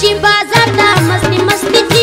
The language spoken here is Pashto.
چې بازار ته مستی مستی